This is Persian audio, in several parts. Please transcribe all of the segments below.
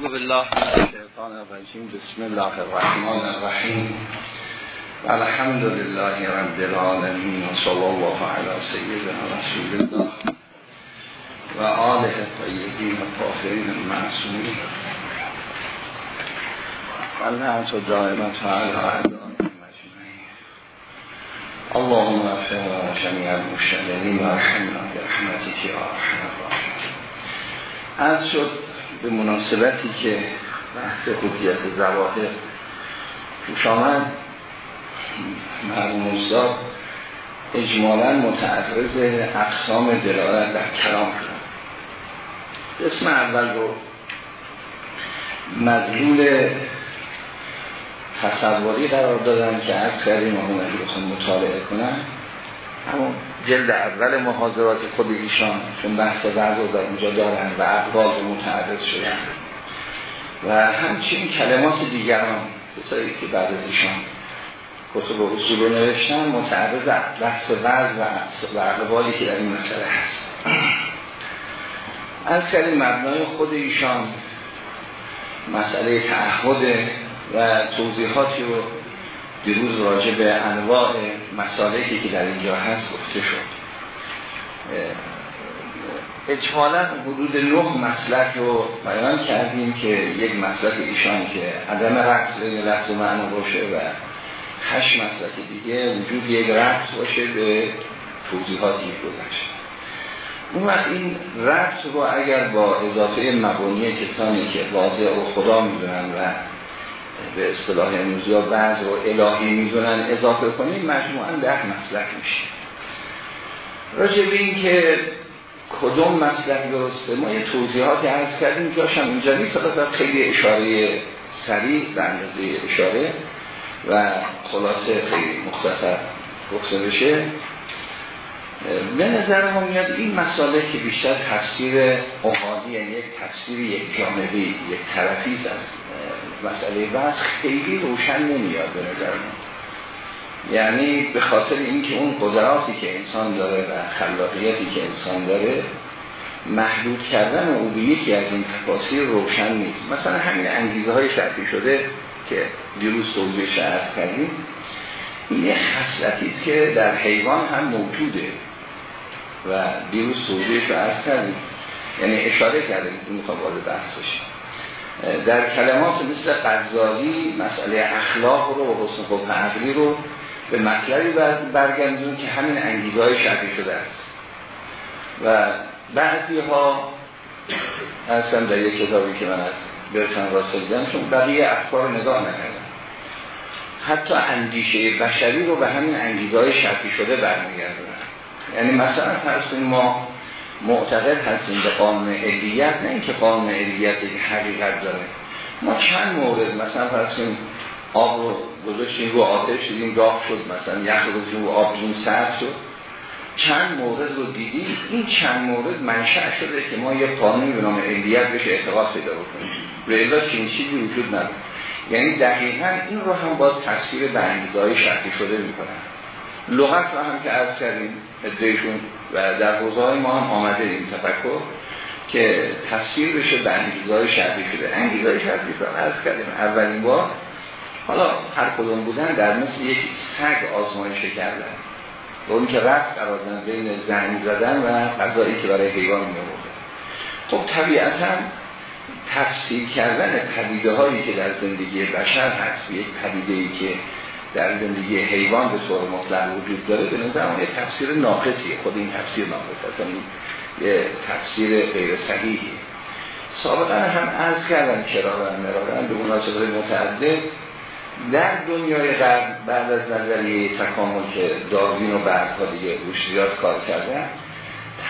اعوذ بالله من الشیطان الرجیم. بسم الله الرحمن الرحیم. الحمد لله رب العالمین و صلی الله علی سیدنا رسول الله و آله الطیبین و طاهرین المعصومین. والنعمت دائمت علی اللهم اغفر جميع المشتغلین و ارحمنا برحمتك یا ارحم الراحمین. از شد به مناسبتی که بحث حجیت زواهر پیش آمد مرموم اجمالا متعرض اقسام دلالت در کلام شد. اسم اول رو مدلول تصوری قرار دادن که از کردیم آمون مطالعه کنن همون جلد اول محاضرات خود ایشان چون بحث بعض رو در اونجا دارن و اقوال متعرض شدن. و همچنین کلمات دیگران کسایی که بعد از ایشان کتب و اصول رو نوشتن متعرض بحث بعض و اقوالی که در این مسئله هست. از کردیم مبنای خود ایشان مسئله تعهد و توضیحاتی رو دیروز راجع به انواع مسالکی که در اینجا هست گفته شد. اجمالا حدود نه مسلک رو بیان کردیم که یک مسلک ایشان که عدم رفت بین لفظ معنی باشه و هشت مسلک دیگه وجود یک رفت باشه به توضیحاتی گذشت. اون وقت این رفت رو اگر با اضافه مبانی کسانی که واضع و خدا می‌دونن و به اصطلاح امروزی ها بعض رو الهی می‌دونن اضافه کنیم مجموعا ده مسلک میشه. راجع به این که کدوم مسلک درسته ما یه توضیحاتی عرض کردیم جاش هم اینجا نیست خیلی اشاره سریع به اندازه اشاره و خلاصه خیلی مختصر گفته بشه. به نظر ما میاد این مسئله که بیشتر تفسیر احادی یعنی یک تفسیر یک جانبی یک طرفی است. مسئله بحث خیلی روشن نمیاد به نظر ما یعنی به خاطر اینکه اون قدراتی که انسان داره و خلاقیتی که انسان داره محدود کردن او به یکی از این تفاصیل روشن نیست. مثلا همین انگیزه های شرطی شده که دیروز توضیح شرط کردیم. این یه خصلتی که در حیوان هم موجوده. و دیروز توضیحش رو کردیم. یعنی اشاره کردیم. می‌خوام وارد بحث بشیم. در کلمات مثل قضایی مسئله اخلاق رو و حسن خوب عقلی رو به مطلبی برگردون که همین انگیزه های شرطی شده است. و بعضی ها هستم در یک کتابی که من از برتن راسل دیدم چون بقیه افکار نگاه نکردم. حتی اندیشه بشری رو به همین انگیزه های شرطی شده برمیگردونن. یعنی مثلا فرض ما معتقد هستیم به قانون علیت نه اینکه قانون علیت یک حقیقت داره. ما چند مورد مثلا فرض کنیم آب رو گذاشتیم رو آتش دیدیم راه شد مثلا یخ رو گذاشتیم رو آب جون سرد شد. چند مورد رو دیدیم این چند مورد منشأ شده که ما یه قانونی به نام علیت بهش اعتقاد پیدا بکنیم. رضا چین چیزی وجود نداره. یعنی دقیقا این رو هم باز تفسیر به انگیزهای شرطی شده می‌کنن لغت رو هم که از کردیم ادهشون و در حوزه های ما هم آمده این تفکر که تفسیر بشه به انگیزهای شرطی شده. انگیزهای شرطی شده از کردیم. اولین بار حالا هر کدوم بودن در مثل یک سگ آزمایش کردن. و اون که رفت قرار بین زنگ زدن و غذایی که برای حیوان می خب طبیعتا تفسیر کردن پدیده هایی که در زندگی بشر هست یک پدیده ای که در زندگی حیوان به طور مطلق وجود داره به نظر یه تفسیر ناقصیه. خود این تفسیر ناقص است یه تفسیر غیر صحیحی سابقا هم عرض کردن کرارن مرارن به مناسبت متعدد. در دنیای غرب بعد از نظریه تکامل که داروین و بعدها دیگه روش کار کردن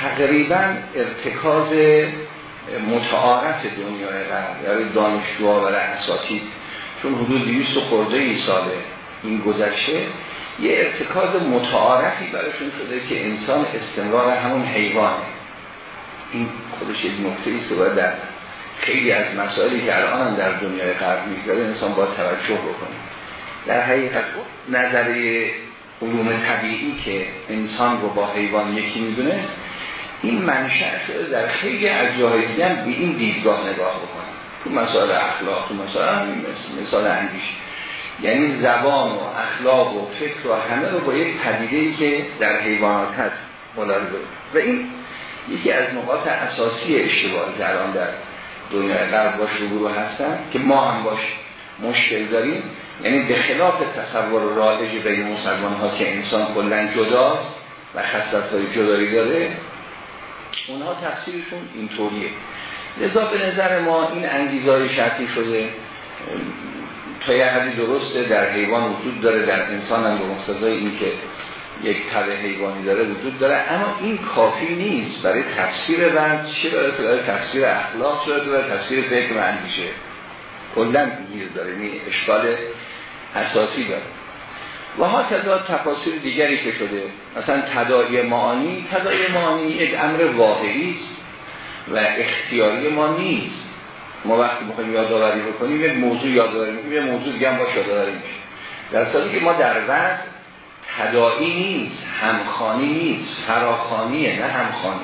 تقریبا ارتکاز متعارف دنیای غرب یعنی دانشجوها و اساتید چون حدود 200 خورده ای ساله این گذشته یه ارتکاز متعارفی براشون شده که انسان استمرار همون حیوانه. این خودش یک نکته است که در خیلی از مسائلی که الان در دنیای غرب می‌گذاره انسان باید توجه بکنه. در حقیقت نظریه علوم طبیعی که انسان رو با حیوان یکی می‌دونه این منشأ شده در خیلی از جاهای دیگه به این دیدگاه نگاه بکنه. تو مسائل اخلاق تو مسائل مثال اندیش یعنی زبان و اخلاق و فکر و همه رو با یک پدیده ای که در حیوانات هست ملاحظه و این یکی از نقاط اساسی اشتباه آن در دنیا غرب باش رو هستن که ما هم باش مشکل داریم یعنی به خلاف تصور رایج بین مسلمان ها که انسان کلا جداست و خصلت های جدایی داره اونها تفسیرشون اینطوریه. لذا به نظر ما این انگیزهای شرطی شده تا یه حدی درسته در حیوان وجود داره در انسان هم به مقتضای این که یک طبع حیوانی داره وجود داره. اما این کافی نیست. برای تفسیر وضع چه برای تفسیر اخلاق چه برای تفسیر فکر و اندیشه. کلا گیر داره. این یعنی اشکال اساسی داره. و ها تضاد تفاصیل دیگری که شده. مثلا تداعی معانی. تداعی معانی یک امر واقعی است و اختیاری ما نیست. ما وقتی می‌خوایم یادآوری بکنیم یک موضوع یادآوری می‌کنیم یه موضوع دیگه هم باش یادآوری میشه در صورتی که ما در وقت تداعی نیست همخانی نیست فراخانیه نه همخانی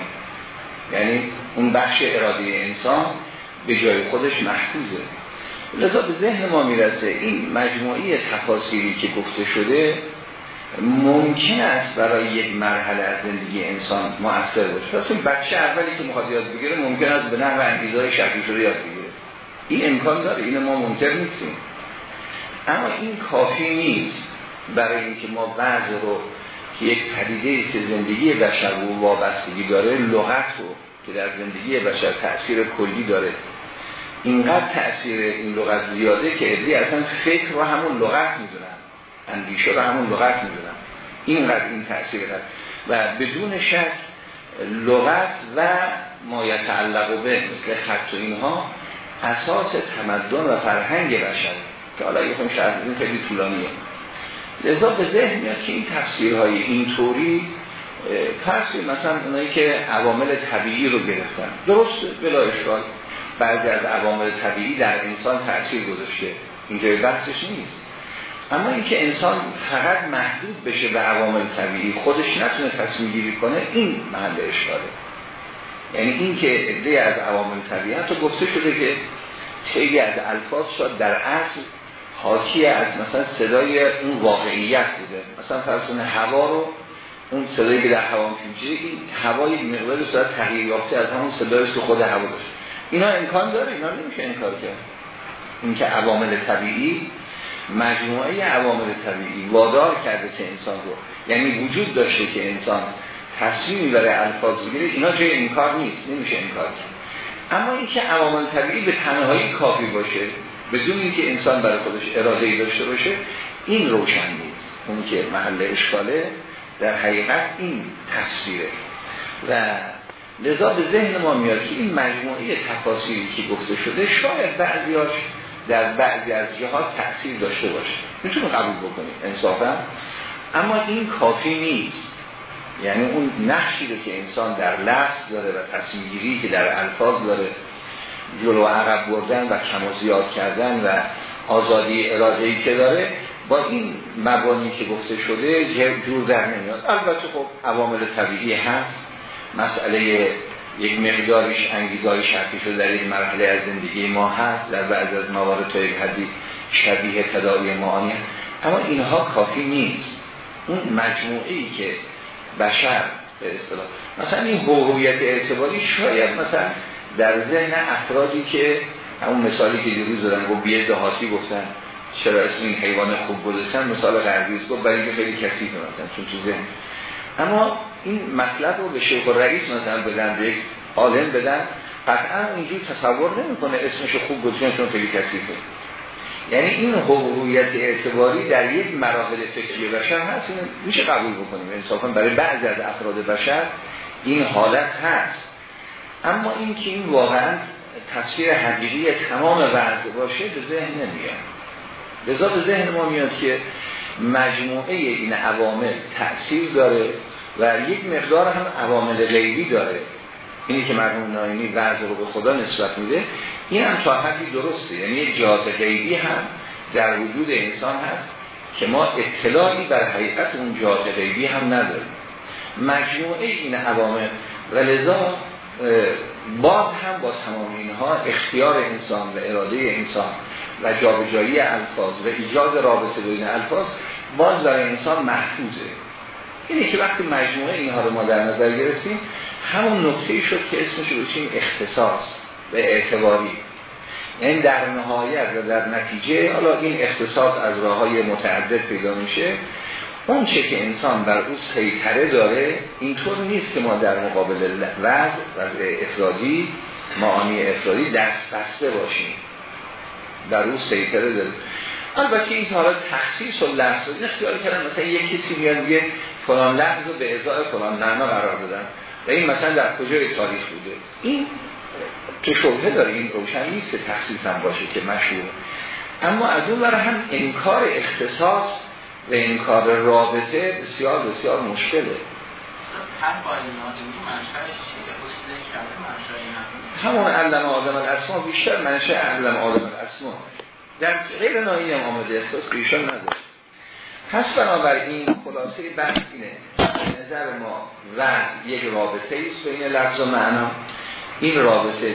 یعنی اون بخش اراده انسان به جای خودش محفوظه. لذا به ذهن ما می‌رسه این مجموعی تفاصیلی که گفته شده ممکن است برای یک مرحله از زندگی انسان مؤثر باشه. چون بچه اولی که می‌خواد یاد بگیره ممکن است به نحو انگیزهای شکلی شده یاد بگیره. این امکان داره این ما منکر نیستیم. اما این کافی نیست برای اینکه ما وضع رو که یک پدیده است زندگی بشر و وابستگی داره لغت رو که در زندگی بشر تاثیر کلی داره. اینقدر تاثیر این لغت زیاده که ادری اصلا فکر رو همون لغت می‌دونن اندیشه رو همون لغت می‌دونن. اینقدر این تاثیر داره. و بدون شک لغت و ما یتعلق به مثل خط و اینها اساس تمدن و فرهنگ بشر که حالا خون شرح این خیلی طولانیه. لذا به ذهن میاد که این تفسیرهای اینطوری تفسیر مثلا اونایی که عوامل طبیعی رو گرفتن. درست بلا اشکال بعضی از عوامل طبیعی در انسان تاثیر گذاشته. اینجای بحثش نیست. اما اینکه انسان فقط محدود بشه به عوامل طبیعی خودش نتونه تصمیم گیری کنه این محل اشکاله. یعنی این که عده از عوامل طبیعی حتی گفته شده که خیلی از الفاظ شد در اصل حاکی از مثلا صدای اون واقعیت بوده. مثلا فرسون هوا رو اون صدایی که در هوا میشه این هوا یک مقدار صورت تغییر یافته از همون صدایی که خود هوا داشت اینا امکان داره اینا نمیشه انکار کرد. اینکه عوامل طبیعی مجموعه عوامل طبیعی وادار کرده که انسان رو. یعنی وجود داشته که انسان تصمیمی برای الفاظ بگیره اینا جای انکار نیست نمیشه انکار اما اینکه عوامل طبیعی به تنهایی کافی باشه بدون اینکه انسان برای خودش اراده ای داشته باشه این روشن نیست. اون که محل اشکاله در حقیقت این تفسیره و لذا به ذهن ما میاد که این مجموعه تفاصیلی که گفته شده شاید بعضیاش در بعضی از جهات تأثیر داشته باشه. می‌تونه قبول بکنید انصافا. اما این کافی نیست. یعنی اون نقشی رو که انسان در لفظ داره و تصمیم که در الفاظ داره جلو عقب بردن و کم و زیاد کردن و آزادی ارادهی که داره با این مبانی که گفته شده جور در نمیاد. البته خب عوامل طبیعی هست. مسئله یک مقدارش انگیزهای شرطی شده در این مرحله از زندگی ما هست. در بعض از موارد تا یک حدی شبیه تداعی معانی اما اینها کافی نیست. اون مجموعی که بشر به اصطلاح. مثلا این هویت اعتباری شاید مثلا در ذهن افرادی که همون مثالی که دیروز دادن و بیه دهاتی گفتن چرا اسم این حیوان خوب گذاشتن؟ مثال غربی گفت برای اینکه خیلی کثیفه مثلا چون تو ذهن. اما این مطلب رو به شیخ رئیس مثلا بدن به یک عالم بدن قطعا اینجور تصور نمی‌کنه اسمش خوب گذاشتن چون خیلی کثیفه. یعنی این هویت اعتباری در یک مراحل فکری بشر هست میشه قبول بکنیم. انصافا برای بعضی از افراد بشر این حالت هست. اما این که این واقعا تفسیر حقیقی تمام وضع باشه به ذهن نمیاد. لذا به ذهن ما میاد که مجموعه این عوامل تأثیر داره و یک مقدار هم عوامل غیبی داره. اینی که مرحوم ناینی وضع رو به خدا نسبت میده این هم تا حدی درسته. یعنی جهات غیبی هم در وجود انسان هست که ما اطلاعی بر حقیقت اون جهات غیبی هم نداریم. مجموعه این عوامل و لذا باز هم با تمام اینها اختیار انسان و اراده انسان و جابجایی الفاظ و ایجاد رابطه بین الفاظ باز برای انسان محفوظه. اینه که وقتی مجموعه اینها رو ما در نظر گرفتیم همون نقطه شد که اسمش رو اختصاص. و اعتباری. یعنی در نهایت و در نتیجه حالا این اختصاص از راه های متعدد پیدا میشه. اون چه که انسان بر او سیطره داره اینطور نیست که ما در مقابل وضع وضع افرادی معانی افرادی دست بسته باشیم. در او سیطره داره. البته این حالا تخصیص و این اختیار کردن مثلا یک کسی میاد میگه فلان رو به ازای فلان معنا قرار دادن. و این مثلا در کجای تاریخ بوده؟ این که شبهه داره این روشن نیست که تخصیص هم باشه که مشهور. اما از اون برای هم انکار اختصاص و انکار رابطه بسیار بسیار مشکله. همون علم آدم الاسما بیشتر منشه علم آدم الاسما. در غیر نایی هم آمده احساس بیشتر نداره. پس بنابراین خلاصه بحث اینه. نظر ما و یک رابطه ایست بین لفظ و معنا. این رابطه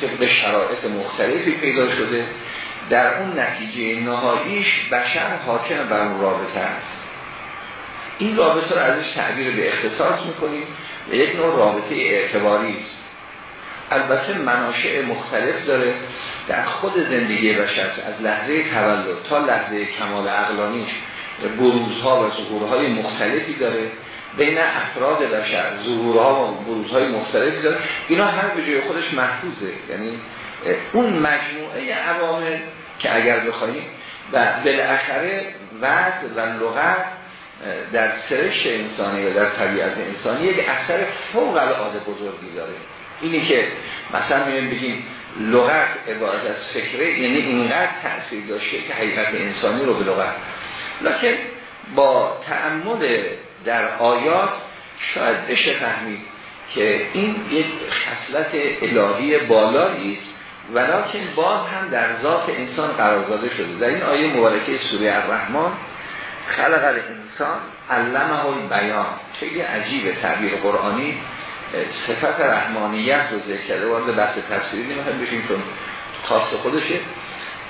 طبق شرایط مختلفی پیدا شده. در اون نتیجه نهاییش بشر حاکم بر اون رابطه است. این رابطه رو ازش تعبیر به اختصاص می‌کنیم و یک نوع رابطه اعتباری است. البته مناشع مختلف داره در خود زندگی بشر از لحظه تولد تا لحظه کمال عقلانیش بروزها و ظهورهای مختلفی داره. بین افراد بشر ظهورها و بروزهای مختلفی داره. اینا هر به جای خودش محفوظه. یعنی اون مجموعه عوامل که اگر بخواهیم و بالاخره وضع و لغت در سرش انسانی و در طبیعت انسانی یک اثر فوق العاده بزرگی داره. اینی که مثلا میگیم بگیم لغت عبارت از فکره یعنی اینقدر تاثیر داشته که حقیقت انسانی رو به لغت. لکن با تعمد در آیات شاید بشه فهمید که این یک خصلت الهی بالایی است ولیکن باز هم در ذات انسان قرار داده شده. در این آیه مبارکه سوره الرحمن خلق الانسان علمه البیان. خیلی عجیب تعبیر قرآنی. صفت رحمانیت رو ذکر کرده. وارد بحث تفسیری نمی‌خوایم بشیم چون خاص خودشه.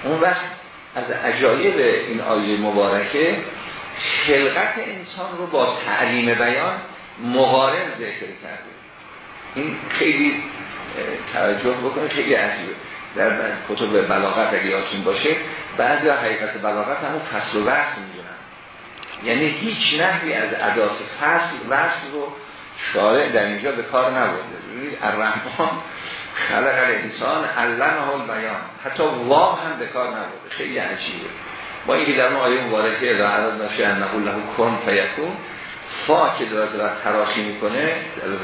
اون وقت از عجایب این آیه مبارکه خلقت انسان رو با تعلیم بیان مقارن ذکر کرده. این خیلی توجه بکنه خیلی عجیبه. در کتب بلاغت اگه یادتون باشه بعضی حقیقت بلاغت همون فصل و وصل می‌دونن. یعنی هیچ نحوی از عدات فصل وصل رو شارع در اینجا به کار نبرده. ببینید الرحمن خلق انسان علمه بیان حتی واو هم به کار نبرده. خیلی عجیبه. با اینکه در آیه مبارکه را عدد نشه انه له کن فیکون فا که داره داره تراخی می‌کنه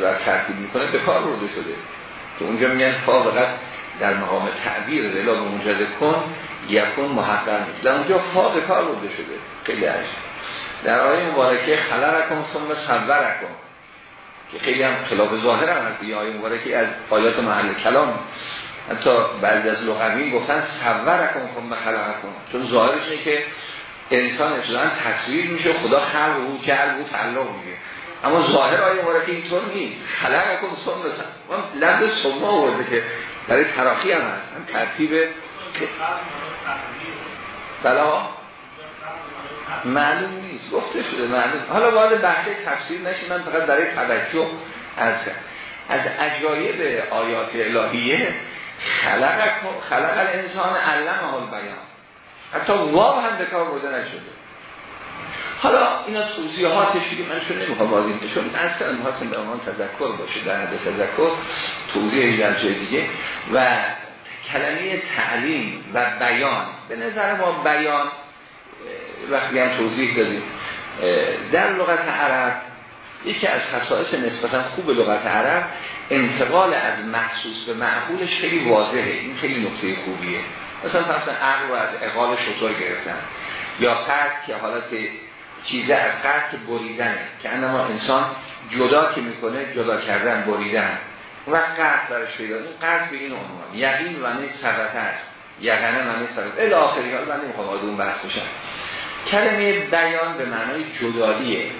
داره ترتیب می‌کنه به کار برده شده. که اونجا میگن فا فقط در مقام تعبیر رلا به مجرد کن یکون محقق نیست. در اونجا فا به کار برده شده. خیلی عجیب. در آیه مبارکه خلقکم ثم صورکم که خیلی هم خلاف ظاهر هم هست. آیه مبارکه از آیات محل کلام. حتی بعضی از لغوی گفتن صورکم ثم خلقکم چون ظاهرش اینه که انسان اصلا تصویر میشه خدا خلق او کرد و تعلق میگه. اما ظاهر آیه مبارکه اینطور نیست. خلقکم ثم من لفظ ثم آورده که برای تراخی هم هست. هم ترتیب بلا معلوم نیست. گفته شده معلوم. حالا وارد بحث تفسیر نشیم. من فقط برای توجه از از عجایب آیات الهیه خلق خلق الانسان علم حال بیان حتی واو هم به کار برده نشده. حالا اینا توضیحاتش دیگه من چون نمی‌خوام واضح چون اصلا می‌خواستم به عنوان تذکر باشه در حد تذکر توضیح در جای دیگه. و کلمه تعلیم و بیان به نظر ما بیان وقتی هم توضیح دادیم در لغت عرب یکی از خصائص نسبتا خوب لغت عرب انتقال از محسوس به معقولش خیلی واضحه. این خیلی نکته خوبیه. مثلا فرض عقل رو از اقال شطور گرفتن یا قرد که حالت چیزه از قرد که بریدنه. که انما انسان جدا که می‌کنه جدا کردن بریدن. و قرد برش پیدا. این قرد به این عنوان. یقین نیست ثبت است. یقینه معنی ثبت. الی آخری حال من نمی‌خوام اون بحث بشم. کلمه بیان به معنای جداییه.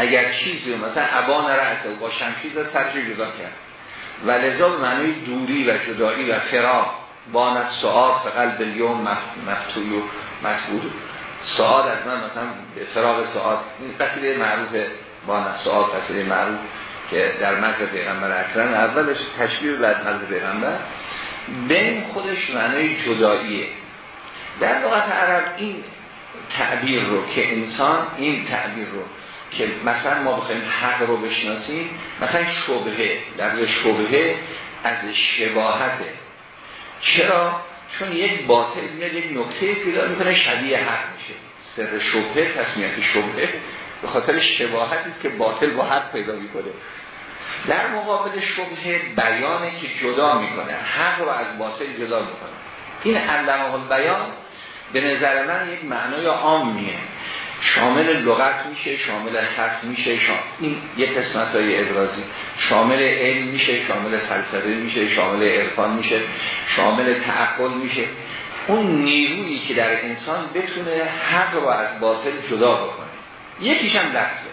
اگر چیزی مثلا ابان رأسه با شمشیر سرش جدا کرد. و لذا به معنی دوری و جدایی و فراق بان سعاد فقل یوم مفتوی و مسئول سعاد از من مثلا فراغ سعاد قصیده معروف بان سعاد قصیده معروف که در مذهب پیغمبر اکرم اولش تشبیه بعد مذهب پیغمبر. بین خودش معنی جداییه. در لغت عرب این تعبیر رو که انسان این تعبیر رو که مثلا ما بخوایم حق رو بشناسیم مثلا شبهه در شبهه از شباهته. چرا؟ چون یک باطل میاد یک نکته پیدا می‌کنه شبیه حق میشه. سر شبهه تصمیت شبهه به خاطر شباهتی که باطل با حق پیدا می‌کنه. در مقابل شبهه بیانه که جدا می‌کنه. حق رو از باطل جدا می‌کنه. این علمه بیان به نظر من یک معنای عامیه. شامل لغت میشه شامل خط میشه شامل این یک قسمت های ابرازی. شامل علم میشه شامل فلسفه میشه شامل عرفان میشه شامل تعقل میشه. اون نیرویی که در انسان بتونه حق رو از باطل جدا بکنه. یکیش هم لفظه.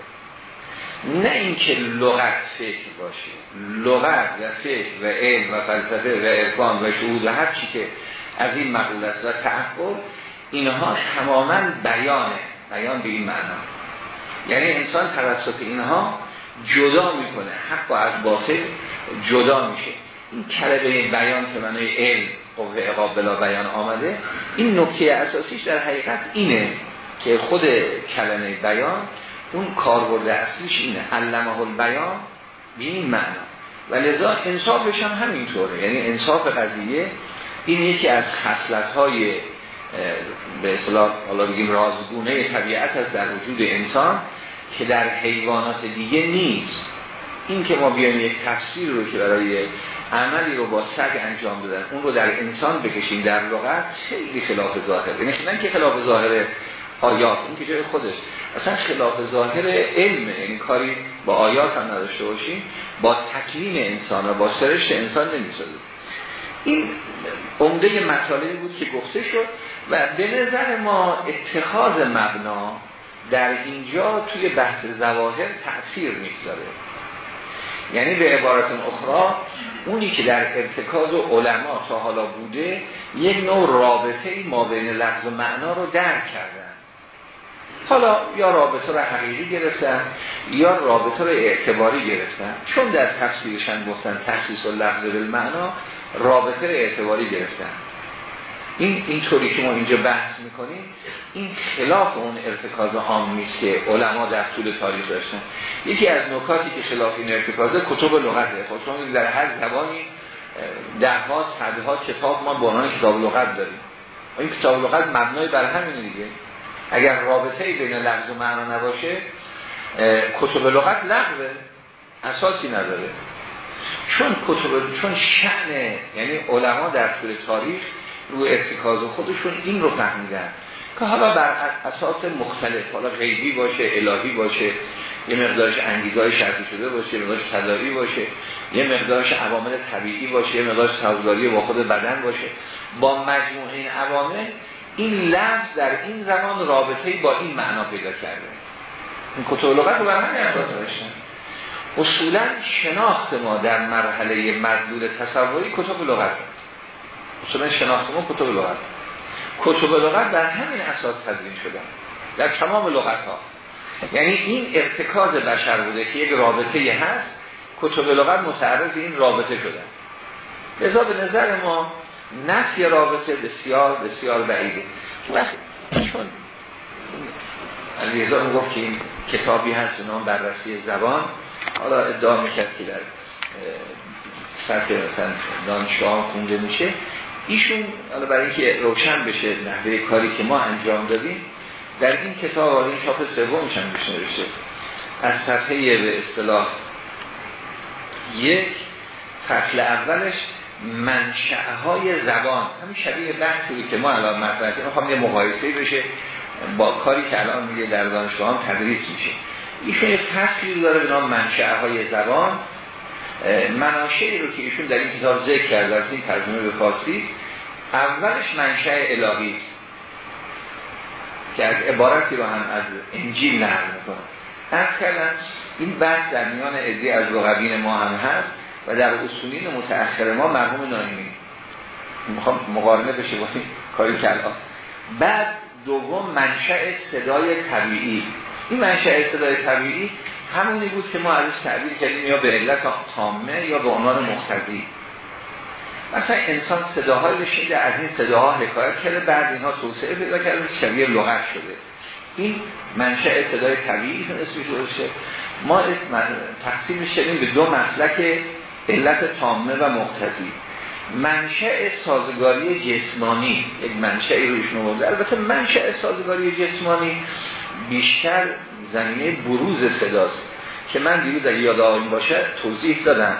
نه اینکه لغت فکر باشه. لغت و فکر و علم و فلسفه و عرفان و شهود و هر چی که از این مقول است و تعقل اینها تماما بیانه. بیان به این معنا. یعنی انسان توسط اینها جدا می‌کنه حق و از باطل جدا میشه. این کلمه بیان که معنای علم قوه اقاب بلا بیان آمده این نکته اساسیش در حقیقت اینه که خود کلمه بیان اون کاربرد اصلیش اینه. علمه البیان به این معنا. و لذا انصافش هم همینطوره. یعنی انصاف قضیه این یکی از خصلت های به اصطلاح حالا بگیم رازگونه طبیعت است در وجود انسان که در حیوانات دیگه نیست. این که ما بیایم یک تفسیر رو که برای عملی رو با سگ انجام بدن اون رو در انسان بکشیم در لغت خیلی خلاف ظاهر. یعنی نه که خلاف ظاهر آیات این که جای خودش. اصلا خلاف ظاهر علم این کاری با آیات هم نداشته باشیم با تکلیم انسان و با سرشت انسان نمی‌سازه. این عمده مطالبی بود که گفته شد و به نظر ما اتخاذ مبنا در اینجا توی بحث زواهر تأثیر می‌گذاره. یعنی به عبارت اخرى اونی که در ارتکاز علما تا حالا بوده یک نوع رابطه ما بین لفظ و معنا رو درک کردن حالا یا رابطه رو حقیقی گرفتن یا رابطه رو اعتباری گرفتن. چون در تفسیرشن گفتن تخصیص و لفظ بالمعنا رابطه رو اعتباری گرفتن. این اینطوری که ما اینجا بحث می‌کنیم این خلاف اون ارتکاز عام نیست که علما در طول تاریخ داشتن. یکی از نکاتی که خلاف این ارتکازه کتب لغته خب شما در هر زبانی ده ها صدها کتاب ما به عنوان کتاب لغت داریم. این کتاب لغت مبنای بر همین دیگه. اگر رابطه بین لفظ و معنا نباشه کتب لغت لغوه. اساسی نداره. چون کتب چون شأن یعنی علما در طول تاریخ رو ارتکاز خودشون این رو فهمیدن که حالا بر اساس مختلف حالا غیبی باشه الهی باشه یه مقدارش انگیزهای شرطی شده باشه یه مقدارش تداری باشه یه مقدارش عوامل طبیعی باشه یه مقدارش سازگاری با خود بدن باشه. با مجموع این عوامل این لفظ در این زمان رابطه با این معنا پیدا کرده. این کتب لغت رو بر همین اساس داشتن اصولا شناخت ما در مرحله مدلول تصوری کتب لغت. اصولا شناخت ما کتب لغت. کتب لغت در همین اساس تدوین شدن در تمام لغت ها یعنی این ارتکاز بشر بوده که یک رابطه هست کتب لغت متعرض این رابطه شدن لذا به نظر ما نفی رابطه بسیار بسیار بعیده. چون علیزا گفت که این کتابی هست نام بررسی زبان. حالا ادعا می‌کرد که در سطح مثلا دانشگاه خونده میشه. ایشون برای اینکه روشن بشه نحوه کاری که ما انجام دادیم در این کتاب این چاپ سومش هم نوشته. از صفحه به اصطلاح یک فصل اولش منشأهای زبان. همین شبیه بحثی که ما الان مطرح کردیم. می‌خوام یه مقایسه بشه با کاری که الان میگه در دانشگاه تدریس میشه. یه فصلی داره به نام منشأهای زبان. مناشعی رو که ایشون در این کتاب ذکر کرده از این ترجمه به فارسی اولش منشأ الهی است. که از عبارتی رو هم از انجیل نقل می‌کنه. از کردن این بحث در میان ادعی از لغوین ما هم هست و در اصولین متأخر ما مرحوم نایمی. می‌خوام مقارنه بشه با این کاری که بعد دوم منشأ صدای طبیعی. این منشأ صدای طبیعی همونی بود که ما ازش تعبیر کردیم یا به علت تامه یا به عنوان مختزی مثلا انسان صداهای بشیده از این صداها حکایت کرده بعد اینها توسعه پیدا کرده شبیه لغت شده. این منشأ صدای طبیعی اسمش روشه ما تقسیم شدیم به دو مسلک علت تامه و مقتضی منشأ سازگاری جسمانی یک منشأ روش نمونده البته منشأ سازگاری جسمانی بیشتر زمینه بروز صداست. که من دیروز اگه یاد آقایی باشه توضیح دادم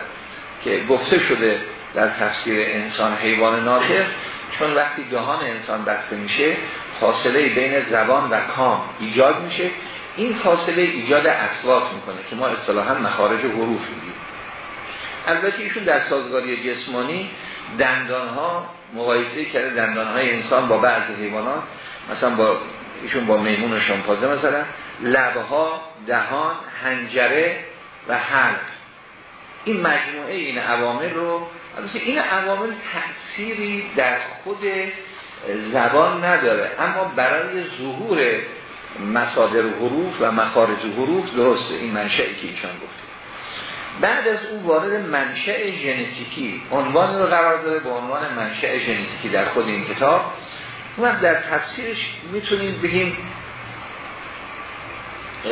که گفته شده در تفسیر انسان حیوان ناطق چون وقتی دهان انسان بسته میشه فاصله بین زبان و کام ایجاد میشه. این فاصله ایجاد اصوات می‌کنه که ما اصطلاحا مخارج حروف میگیم. البته ایشون در سازگاری جسمانی دندان ها مقایسه کرده دندان های انسان با بعض حیوانات مثلا با ایشون با میمون و شمپازه مثلا لبها دهان هنجره و حلق. این مجموعه این عوامل رو این عوامل تأثیری در خود زبان نداره اما برای ظهور مصادر حروف و مخارج حروف درسته. این منشأی که ایشان گفته. بعد از اون وارد منشأ ژنتیکی عنوان رو قرار داره به عنوان منشأ ژنتیکی در خود این کتاب. و در تفسیرش می‌تونیم بگیم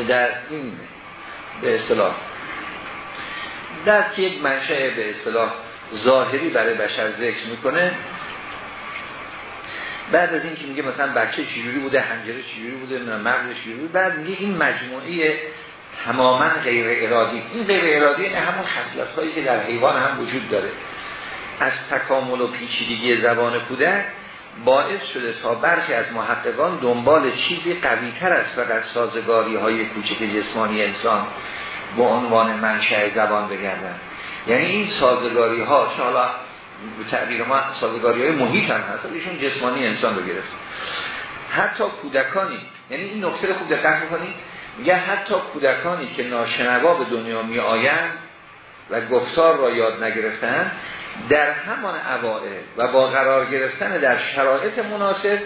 در این به اصطلاح در که یک منشأ به اصطلاح ظاهری برای بشر ذکر می‌کنه بعد از این که میگه مثلا بچه چجوری بوده هنجره چجوری بوده مغز چجوری بوده بعد میگه این مجموعه تماما غیر ارادی. این غیر ارادی این همون خصلت هایی که در حیوان هم وجود داره. از تکامل و پیچیدگی زبان کودک باعث شده تا برخی از محققان دنبال چیزی قوی تر است و در سازگاری های کوچک جسمانی انسان به عنوان منشأ زبان بگردن یعنی این سازگاری ها شالا به تعبیر ما سازگاری های محیط هم هست ایشون جسمانی انسان رو گرفت. حتی کودکانی یعنی این نکته خوب دقت می‌کنید میگه حتی کودکانی که ناشنوا به دنیا می آیند و گفتار را یاد نگرفتن در همان اوائل و با قرار گرفتن در شرایط مناسب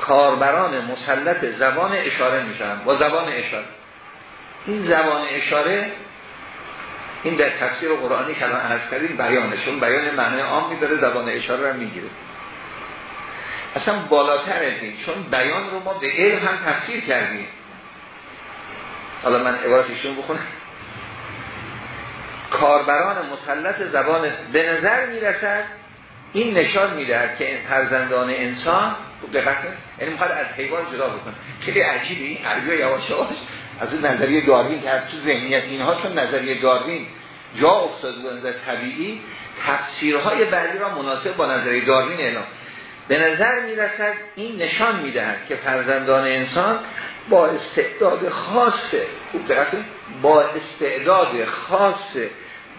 کاربران مسلط زبان اشاره میشن با زبان اشاره. این زبان اشاره این در تفسیر قرآنی که الان عرض کردیم بیانشون بیان معنی عام میداره زبان اشاره رو می‌گیره. اصلا بالاتر از این چون بیان رو ما به علم هم تفسیر کردیم. حالا من عبارتشون بخونم. کاربران مسلط زبان به نظر می‌رسد این نشان می‌دهد که فرزندان انسان دقت یعنی می‌خواد از حیوان جدا بکنه. خیلی عجیبی. عربی یواش یواش از اون نظریه داروین که تو ذهنیت اینها چون نظریه داروین جا افتاد و نظر طبیعی تفسیرهای بعدی را مناسب با نظریه داروین اعلام. به نظر می‌رسد این نشان می‌دهد که فرزندان انسان با استعداد خاصه خوب با استعداد خاصه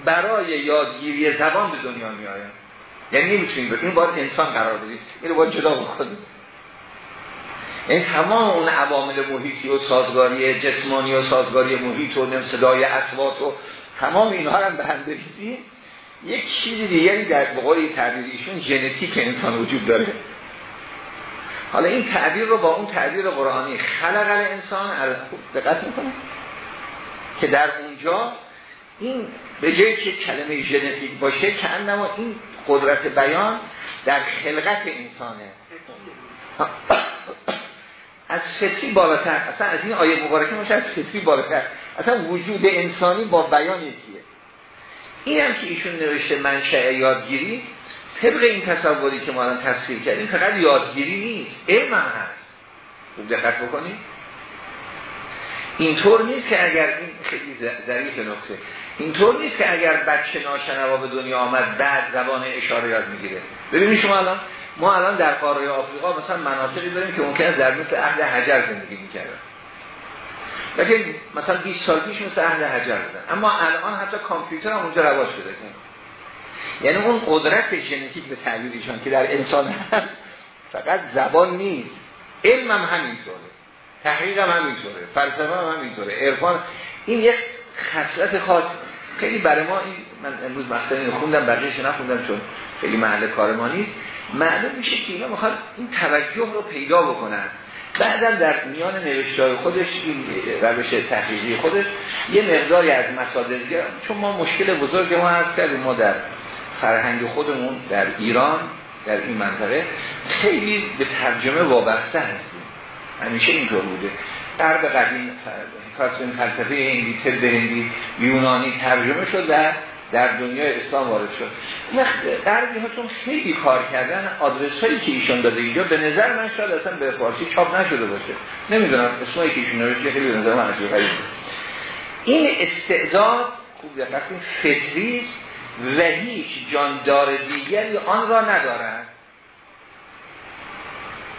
برای یادگیری زبان به دنیا می آید یعنی نمی‌تونیم این باید انسان قرار بدید این رو باید جدا بکنیم. این تمام اون عوامل محیطی و سازگاری جسمانی و سازگاری محیط و صدای اصوات و تمام اینها هم به هم یک چیز دیگری در بقول تعبیریشون ژنتیک انسان وجود داره. حالا این تعبیر رو با اون تعبیر قرآنی خلق انسان دقت می‌کنه که در اونجا این به جایی که کلمه ژنتیک باشه که انما این قدرت بیان در خلقت انسانه. از فطری بالاتر اصلا از این آیه مبارکه باشه از فطری بالاتر. اصلا وجود انسانی با بیان یکیه. این هم که ایشون نوشته منشأ یادگیری طبق این تصوری که ما الان تفسیر کردیم فقط یادگیری نیست. علم هم هست. خوب دقت بکنید. اینطور نیست که اگر این خیلی ظریف نکته اینطور نیست که اگر بچه ناشنوا به دنیا آمد بعد زبان اشاره یاد می‌گیره. ببینید شما الان ما الان در قاره آفریقا مثلا مناطقی داریم که ممکن است در مثل اهل حجر زندگی می‌کردن لیکن مثلا 20 سال پیش مثل اهل حجر بودن. اما الان حتی کامپیوتر هم اونجا رواج شده. یعنی اون قدرت ژنتیک به تعبیرشان که در انسان هست فقط زبان نیست. علم هم همینطوره. تحقیق هم همینطوره. فلسفه هم همینطوره. عرفان این یک خصلت خاص خیلی برای ما این من امروز مقصد خوندم بقیهش نخوندم چون خیلی محل کار ما نیست. معلوم میشه که اینا می‌خواد این توجه رو پیدا بکنن. بعدا در میان نوشتهای خودش این روش تحقیقی خودش یه مقداری از مصادر چون ما مشکل بزرگ ما هست کردیم ما در فرهنگ خودمون در ایران در این منطقه خیلی به ترجمه وابسته هستیم. همیشه اینطور بوده. غرب قدیم فلسفه هندی طب هندی یونانی ترجمه شد در در دنیای اسلام وارد شد. غربی ها چون خیلی کار کردن آدرس هایی که ایشون داده اینجا به نظر من شاید اصلا به فارسی چاپ نشده باشه. نمی‌دونم اسمایی که ایشون نوشته خیلی به نظر من عجیب این استعداد خوب دقت فطری و هیچ جاندار دیگری آن را ندارد.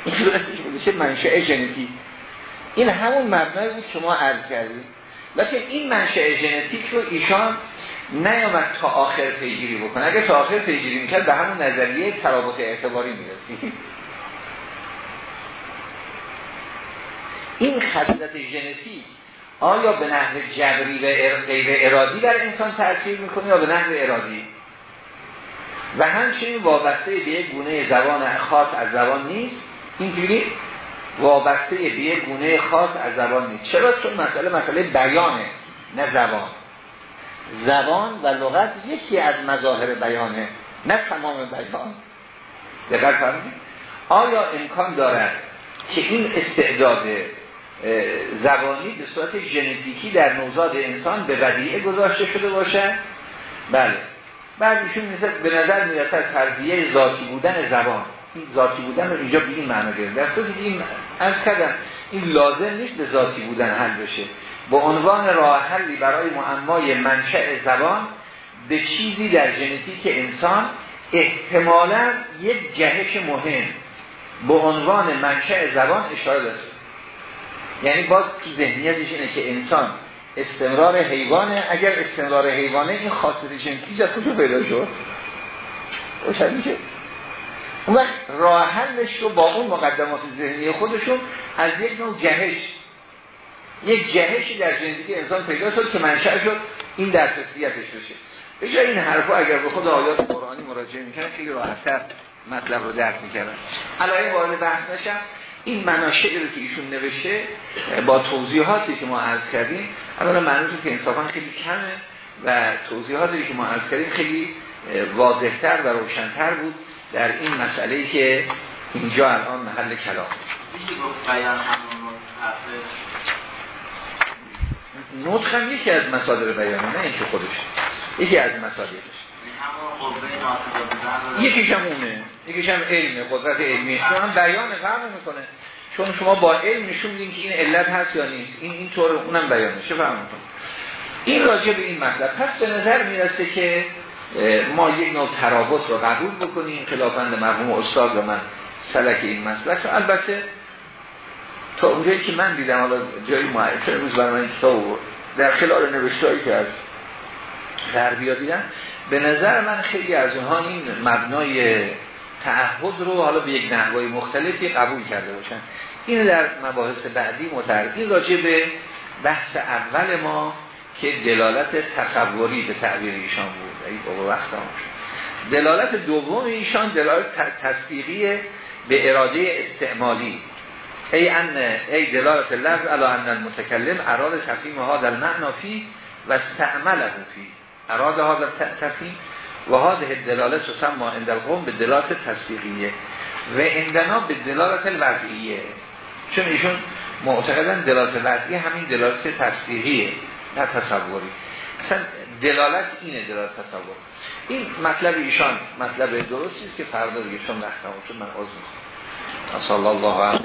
این چه منشأ ژنتیک. این همون مبنای بود که ما عرض کردیم. لیکن این منشأ ژنتیک رو ایشان نیامد تا آخر پیگیری بکنه. اگر تا آخر پیگیری می‌کرد به همون نظریه ترابط اعتباری می‌رسید. این خصلت ژنتیک آیا به نحو جبری و غیر ارادی بر انسان تاثیر می‌کنه یا به نحو ارادی؟ و همچنین وابسته به یک گونه زبان خاص از زبان نیست. اینجوری؟ وابسته به یک گونه خاص از زبان نیست. چرا؟ چون مسئله مسئله بیانه نه زبان. زبان و لغت یکی از مظاهر بیانه نه تمام بیان. دقیق فرمودید؟ آیا امکان دارد که این استعداد زبانی به صورت ژنتیکی در نوزاد انسان به ودیعه گذاشته شده باشد؟ بله. بعد ایشون به نظر می‌رسد فرضیه ذاتی بودن زبان. این ذاتی بودن رو اینجا به این معنا گرفت. در صورتی این از کردم این لازم نیست به ذاتی بودن حل بشه. به عنوان راه حلی برای معمای منشأ زبان به چیزی در ژنتیک انسان احتمالا یک جهش مهم. به عنوان منشأ زبان اشاره داره یعنی باز تو ذهنیتش اینه که انسان استمرار حیوانه. اگر استمرار حیوانه این خاصیت ژنتیک از کجا پیدا شد؟ روشن میشه؟ اون وقت راه حلش رو با اون مقدمات ذهنی خودشون از یک نوع جهش یک جهشی در ژنتیک انسان پیدا شد که منشأ شد این در تسلیتش بشه. به جای این حرفا اگر به خود آیات قرآنی مراجعه می‌کنن خیلی راحت‌تر مطلب رو درک می‌کردن. علایه وارد بحث نشم. این مناشعی رو که ایشون نوشته با توضیحاتی که ما عرض کردیم اولا معنیشه که انصافا خیلی کمه و توضیحاتی که ما عرض کردیم خیلی واضحتر و روشنتر بود. در این مسئله که اینجا الان محل کلام. نطق هم یکی از مصادر بیانه نه اینکه خودش. یکی از مصادرش. یکیش هم اونه. یکیش هم علمه. قدرت علمی. هم بیان فرق می‌کنه. چون شما با علم نشون میدین که این علت هست یا نیست. این اینطور اونم بیانه. چه فهم این راجع به این مطلب. پس به نظر می‌رسه که ما یک نوع ترابط رو قبول بکنیم خلافند مرحوم استاد و من سلک این مسئله رو البته تا اونجایی که من دیدم حالا جایی معرفه روز برای من کتاب در خلال نوشتهایی که از غربی دیدن به نظر من خیلی از اونها این مبنای تعهد رو حالا به یک نحوه مختلفی قبول کرده باشن. این در مباحث بعدی متعرض. این راجع به بحث اول ما که دلالت تصوری به تعبیر ایشان بود. ای بابا وقت دلالت دوم ایشان دلالت تصدیقی به اراده استعمالی. ای ان ای دلالت لفظ علا ان المتکلم اراد تفهیم ها در معنا فی و استعمله فی. اراد ها در تفهیم و هاده دلالت سما عند القوم به دلالت تصدیقیه و اندنا به دلالت الوضعیه. چون ایشون معتقدن دلالت وضعیه همین دلالت تصدیقیه. نه تصوری. اصلا دلالت اینه دلالت تصور این مطلب ایشان مطلب درستی است که فردا دیگه چون وقت شد من عذر می‌خوام. صلی الله علیه